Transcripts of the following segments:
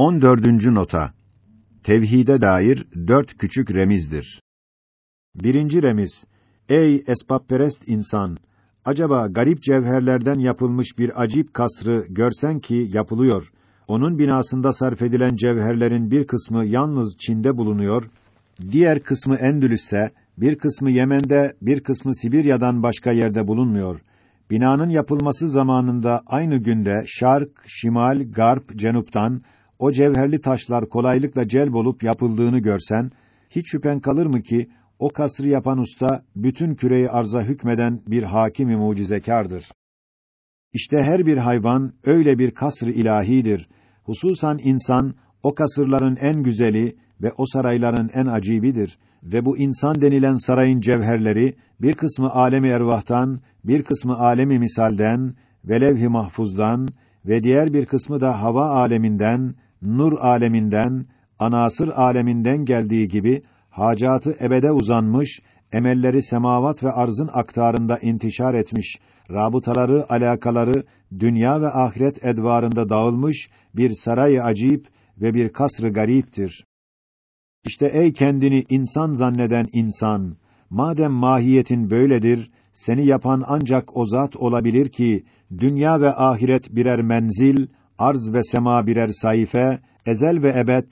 14. nota. Tevhide dair dört küçük remizdir. Birinci remiz. Ey esbabperest insan! Acaba garip cevherlerden yapılmış bir acip kasrı görsen ki yapılıyor. Onun binasında sarf edilen cevherlerin bir kısmı yalnız Çin'de bulunuyor, diğer kısmı Endülüs'te, bir kısmı Yemen'de, bir kısmı Sibirya'dan başka yerde bulunmuyor. Binanın yapılması zamanında aynı günde şark, şimal, garp, cenuptan o cevherli taşlar kolaylıkla celb olup yapıldığını görsen, hiç şüphen kalır mı ki o kasrı yapan usta bütün küreyi arza hükmeden bir hakimi mucizekardır. İşte her bir hayvan öyle bir kasr-ı ilahidir. Hususan insan o kasırların en güzeli ve o sarayların en acibidir ve bu insan denilen sarayın cevherleri bir kısmı alemi ervahtan, bir kısmı alemi misalden ve levh-i mahfuzdan ve diğer bir kısmı da hava aleminden, nur aleminden, anasır aleminden geldiği gibi hacatı ebede uzanmış, emelleri semavat ve arzın aktarında intişar etmiş, rabıtaları, alakaları dünya ve ahiret edvarında dağılmış bir saray acip ve bir kasr-ı gariptir. İşte ey kendini insan zanneden insan, madem mahiyetin böyledir, seni yapan ancak o zat olabilir ki dünya ve ahiret birer menzil, arz ve sema birer sayfe, ezel ve ebed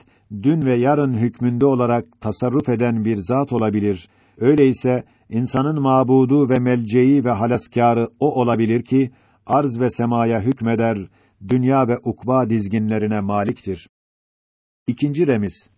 dün ve yarın hükmünde olarak tasarruf eden bir zat olabilir. Öyleyse insanın mabudu ve melceği ve halaskârı o olabilir ki arz ve semaya hükmeder, dünya ve ukba dizginlerine maliktir. İkinci remiz.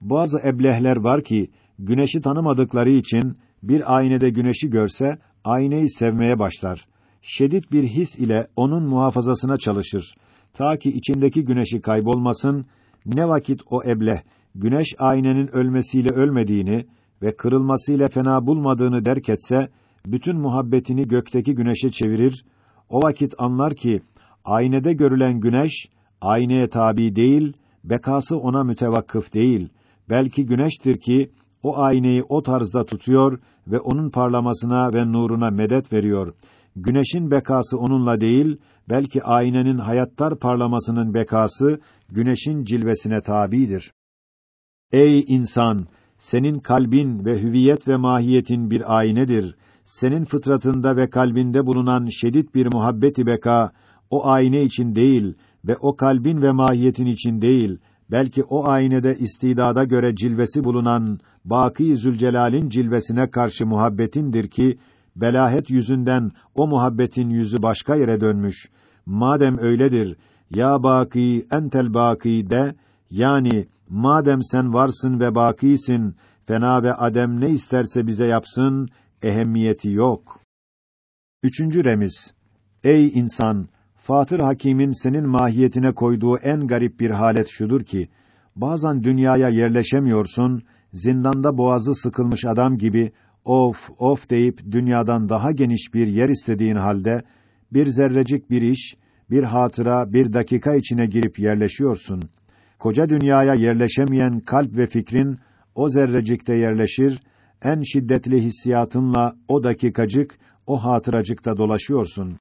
Bazı eblehler var ki güneşi tanımadıkları için bir aynede güneşi görse ayneyi sevmeye başlar. Şedid bir his ile onun muhafazasına çalışır. Ta ki içindeki güneşi kaybolmasın, ne vakit o ebleh güneş aynenin ölmesiyle ölmediğini ve kırılmasıyla fena bulmadığını derk etse, bütün muhabbetini gökteki güneşe çevirir. O vakit anlar ki aynede görülen güneş ayneye tabi değil, bekası ona mütevakkıf değil. Belki güneştir ki o ayneyi o tarzda tutuyor ve onun parlamasına ve nuruna medet veriyor. Güneşin bekası onunla değil, belki aynenin hayattar parlamasının bekası güneşin cilvesine tabidir. Ey insan, senin kalbin ve hüviyet ve mahiyetin bir aynedir. Senin fıtratında ve kalbinde bulunan şedid bir muhabbeti beka o ayne için değil ve o kalbin ve mahiyetin için değil, belki o aynede istidada göre cilvesi bulunan Baki Zülcelal'in cilvesine karşı muhabbetindir ki belahet yüzünden o muhabbetin yüzü başka yere dönmüş. Madem öyledir, ya baki entel baki de yani madem sen varsın ve bakisin fena ve adem ne isterse bize yapsın ehemmiyeti yok. Üçüncü remiz. Ey insan, Fatır Hakim'in senin mahiyetine koyduğu en garip bir halet şudur ki, bazen dünyaya yerleşemiyorsun, zindanda boğazı sıkılmış adam gibi of of deyip dünyadan daha geniş bir yer istediğin halde bir zerrecik bir iş, bir hatıra, bir dakika içine girip yerleşiyorsun. Koca dünyaya yerleşemeyen kalp ve fikrin o zerrecikte yerleşir, en şiddetli hissiyatınla o dakikacık, o hatıracıkta dolaşıyorsun.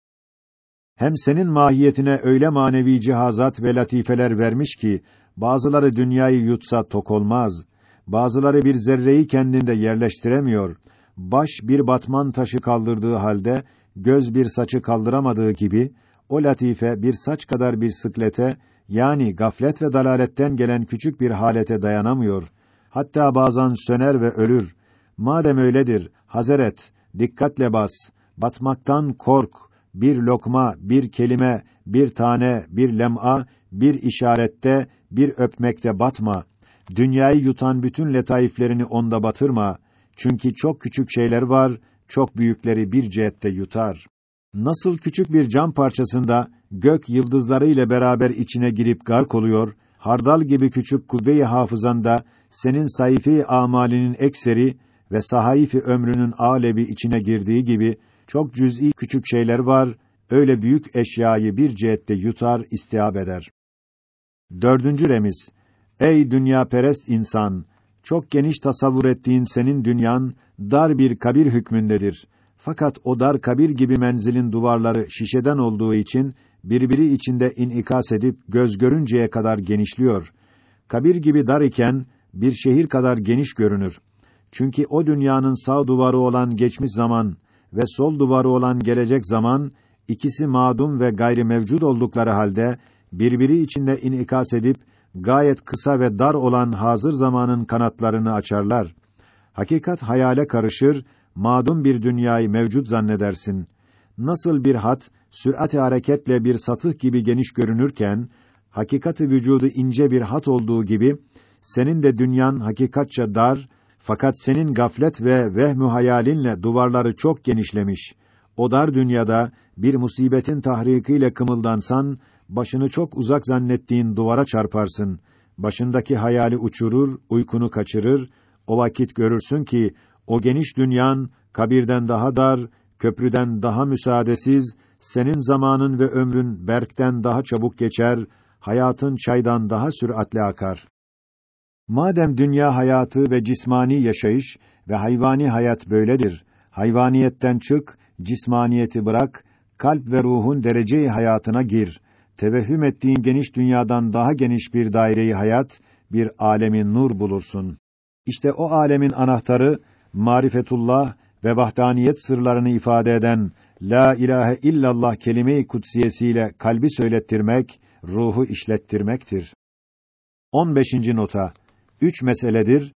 Hem senin mahiyetine öyle manevi cihazat ve latifeler vermiş ki, bazıları dünyayı yutsa tok olmaz, bazıları bir zerreyi kendinde yerleştiremiyor, baş bir batman taşı kaldırdığı halde, göz bir saçı kaldıramadığı gibi, o latife bir saç kadar bir sıklete, yani gaflet ve dalaletten gelen küçük bir halete dayanamıyor. Hatta bazen söner ve ölür. Madem öyledir, hazeret, dikkatle bas, batmaktan kork, bir lokma, bir kelime, bir tane, bir lem'a, bir işarette, bir öpmekte batma. Dünyayı yutan bütün letaiflerini onda batırma. Çünkü çok küçük şeyler var, çok büyükleri bir cihette yutar. Nasıl küçük bir cam parçasında gök yıldızları ile beraber içine girip gark oluyor, hardal gibi küçük kubbe-i hafızanda senin sayfi amalinin ekseri ve sahaifi ömrünün alebi içine girdiği gibi çok cüz'i küçük şeyler var, öyle büyük eşyayı bir cihette yutar, istihab eder. Dördüncü remiz, ey dünya perest insan, çok geniş tasavvur ettiğin senin dünyan, dar bir kabir hükmündedir. Fakat o dar kabir gibi menzilin duvarları şişeden olduğu için birbiri içinde inikas edip göz görünceye kadar genişliyor. Kabir gibi dar iken bir şehir kadar geniş görünür. Çünkü o dünyanın sağ duvarı olan geçmiş zaman ve sol duvarı olan gelecek zaman ikisi madum ve gayri mevcud oldukları halde birbiri içinde inikas edip gayet kısa ve dar olan hazır zamanın kanatlarını açarlar. Hakikat hayale karışır, madum bir dünyayı mevcut zannedersin. Nasıl bir hat sürat-i hareketle bir satıh gibi geniş görünürken hakikati vücudu ince bir hat olduğu gibi senin de dünyan hakikatça dar fakat senin gaflet ve vehmü hayalinle duvarları çok genişlemiş. O dar dünyada bir musibetin tahrikiyle kımıldansan başını çok uzak zannettiğin duvara çarparsın. Başındaki hayali uçurur, uykunu kaçırır. O vakit görürsün ki o geniş dünyan kabirden daha dar, köprüden daha müsaadesiz, senin zamanın ve ömrün berkten daha çabuk geçer, hayatın çaydan daha süratle akar. Madem dünya hayatı ve cismani yaşayış ve hayvani hayat böyledir, hayvaniyetten çık, cismaniyeti bırak, kalp ve ruhun dereceyi hayatına gir. Tevehhüm ettiğin geniş dünyadan daha geniş bir daireyi hayat, bir alemin nur bulursun. İşte o alemin anahtarı marifetullah ve vahdaniyet sırlarını ifade eden la ilahe illallah kelime-i kutsiyesiyle kalbi söylettirmek, ruhu işlettirmektir. 15. nota. Üç meseledir.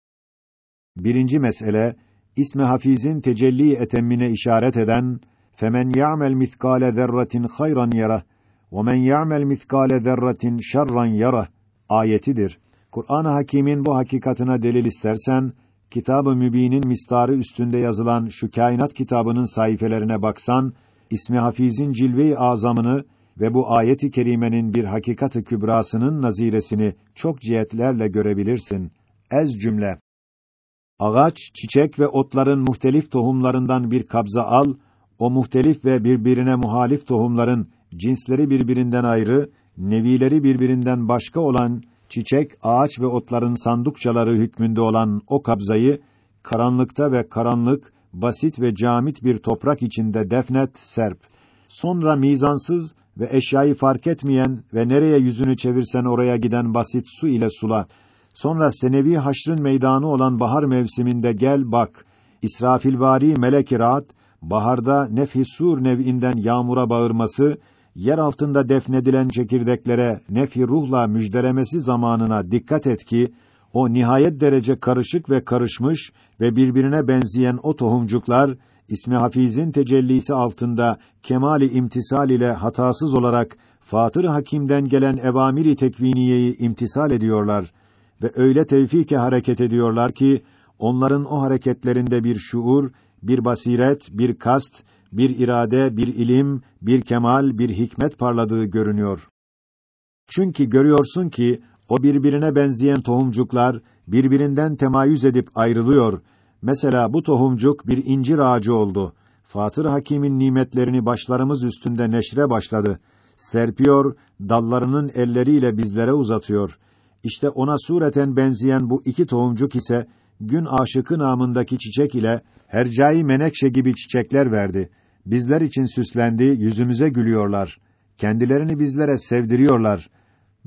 Birinci mesele İsmi Hafiz'in tecelli etemmine işaret eden femen ya'mel miskale zerratin hayran yara men ya'mel miskale zerratin şerran yara ayetidir. Kur'an-ı Hakîm'in bu hakikatına delil istersen Kitab-ı Mübin'in mistarı üstünde yazılan şu kainat kitabının sayfelerine baksan İsmi Hafiz'in cilve-i azamını ve bu ayet-i kerimenin bir hakikati kübrasının naziresini çok cihetlerle görebilirsin. Ez cümle. Ağaç, çiçek ve otların muhtelif tohumlarından bir kabza al, o muhtelif ve birbirine muhalif tohumların cinsleri birbirinden ayrı, nevileri birbirinden başka olan çiçek, ağaç ve otların sandukçaları hükmünde olan o kabzayı karanlıkta ve karanlık, basit ve camit bir toprak içinde defnet, serp. Sonra mizansız ve eşyayı fark etmeyen ve nereye yüzünü çevirsen oraya giden basit su ile sula. Sonra senevi haşrın meydanı olan bahar mevsiminde gel bak. İsrafilvari melek-i rahat, baharda nefhisur nev'inden yağmura bağırması, yer altında defnedilen çekirdeklere nefi ruhla müjdelemesi zamanına dikkat et ki, o nihayet derece karışık ve karışmış ve birbirine benzeyen o tohumcuklar, ismi Hafiz'in tecellisi altında kemali imtisal ile hatasız olarak Fatır Hakim'den gelen evamiri tekviniyeyi imtisal ediyorlar ve öyle tevfike hareket ediyorlar ki onların o hareketlerinde bir şuur, bir basiret, bir kast, bir irade, bir ilim, bir kemal, bir hikmet parladığı görünüyor. Çünkü görüyorsun ki o birbirine benzeyen tohumcuklar birbirinden temayüz edip ayrılıyor. Mesela bu tohumcuk bir incir ağacı oldu. Fatır Hakim'in nimetlerini başlarımız üstünde neşre başladı. Serpiyor, dallarının elleriyle bizlere uzatıyor. İşte ona sureten benzeyen bu iki tohumcuk ise gün aşıkı namındaki çiçek ile hercai menekşe gibi çiçekler verdi. Bizler için süslendi, yüzümüze gülüyorlar. Kendilerini bizlere sevdiriyorlar.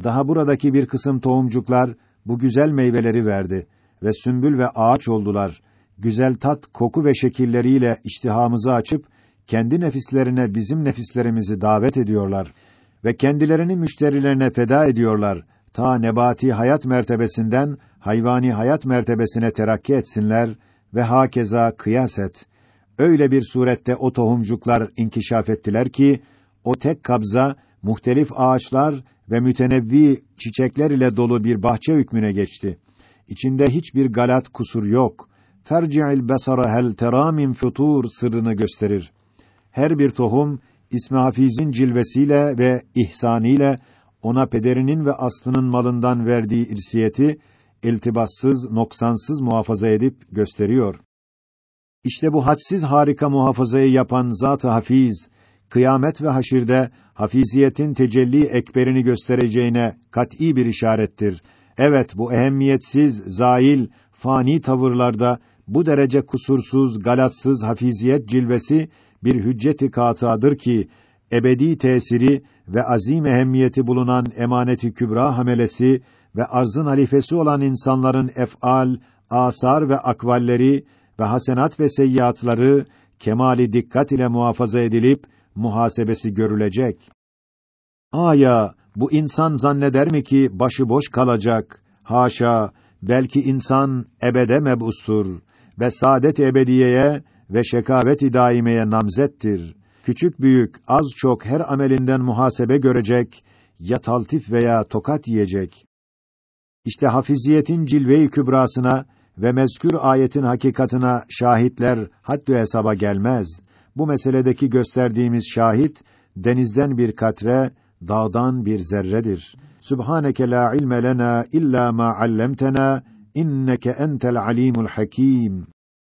Daha buradaki bir kısım tohumcuklar bu güzel meyveleri verdi ve sümbül ve ağaç oldular. Güzel tat, koku ve şekilleriyle iştihamızı açıp kendi nefislerine bizim nefislerimizi davet ediyorlar ve kendilerini müşterilerine feda ediyorlar. Ta nebati hayat mertebesinden hayvani hayat mertebesine terakki etsinler ve hakeza kıyas et. Öyle bir surette o tohumcuklar inkişaf ettiler ki o tek kabza muhtelif ağaçlar ve mütenevvi çiçekler ile dolu bir bahçe hükmüne geçti. İçinde hiçbir galat kusur yok. Ferci'il besara hel teramin futur sırrını gösterir. Her bir tohum İsmi Hafiz'in cilvesiyle ve ihsaniyle ona pederinin ve aslının malından verdiği irsiyeti iltibassız, noksansız muhafaza edip gösteriyor. İşte bu hadsiz harika muhafazayı yapan Zat-ı Hafiz, kıyamet ve haşirde hafiziyetin tecelli ekberini göstereceğine kat'î bir işarettir. Evet, bu ehemmiyetsiz, zail, fani tavırlarda bu derece kusursuz, galatsız hafiziyet cilvesi bir hücceti kâtıadır ki ebedi tesiri ve azim ehemmiyeti bulunan emaneti kübra hamelesi ve arzın halifesi olan insanların ef'al, asar ve akvalleri ve hasenat ve seyyiatları kemali dikkat ile muhafaza edilip muhasebesi görülecek. Aya bu insan zanneder mi ki başıboş kalacak? Haşa, belki insan ebede mebustur ve saadet ebediyeye ve şekavet-i daimeye namzettir. Küçük büyük, az çok her amelinden muhasebe görecek, ya taltif veya tokat yiyecek. İşte hafiziyetin cilve-i kübrasına ve mezkür ayetin hakikatına şahitler haddü hesaba gelmez. Bu meseledeki gösterdiğimiz şahit denizden bir katre, dağdan bir zerredir. Subhaneke la ilme lena illa ma allamtena inneke entel alimul hakim.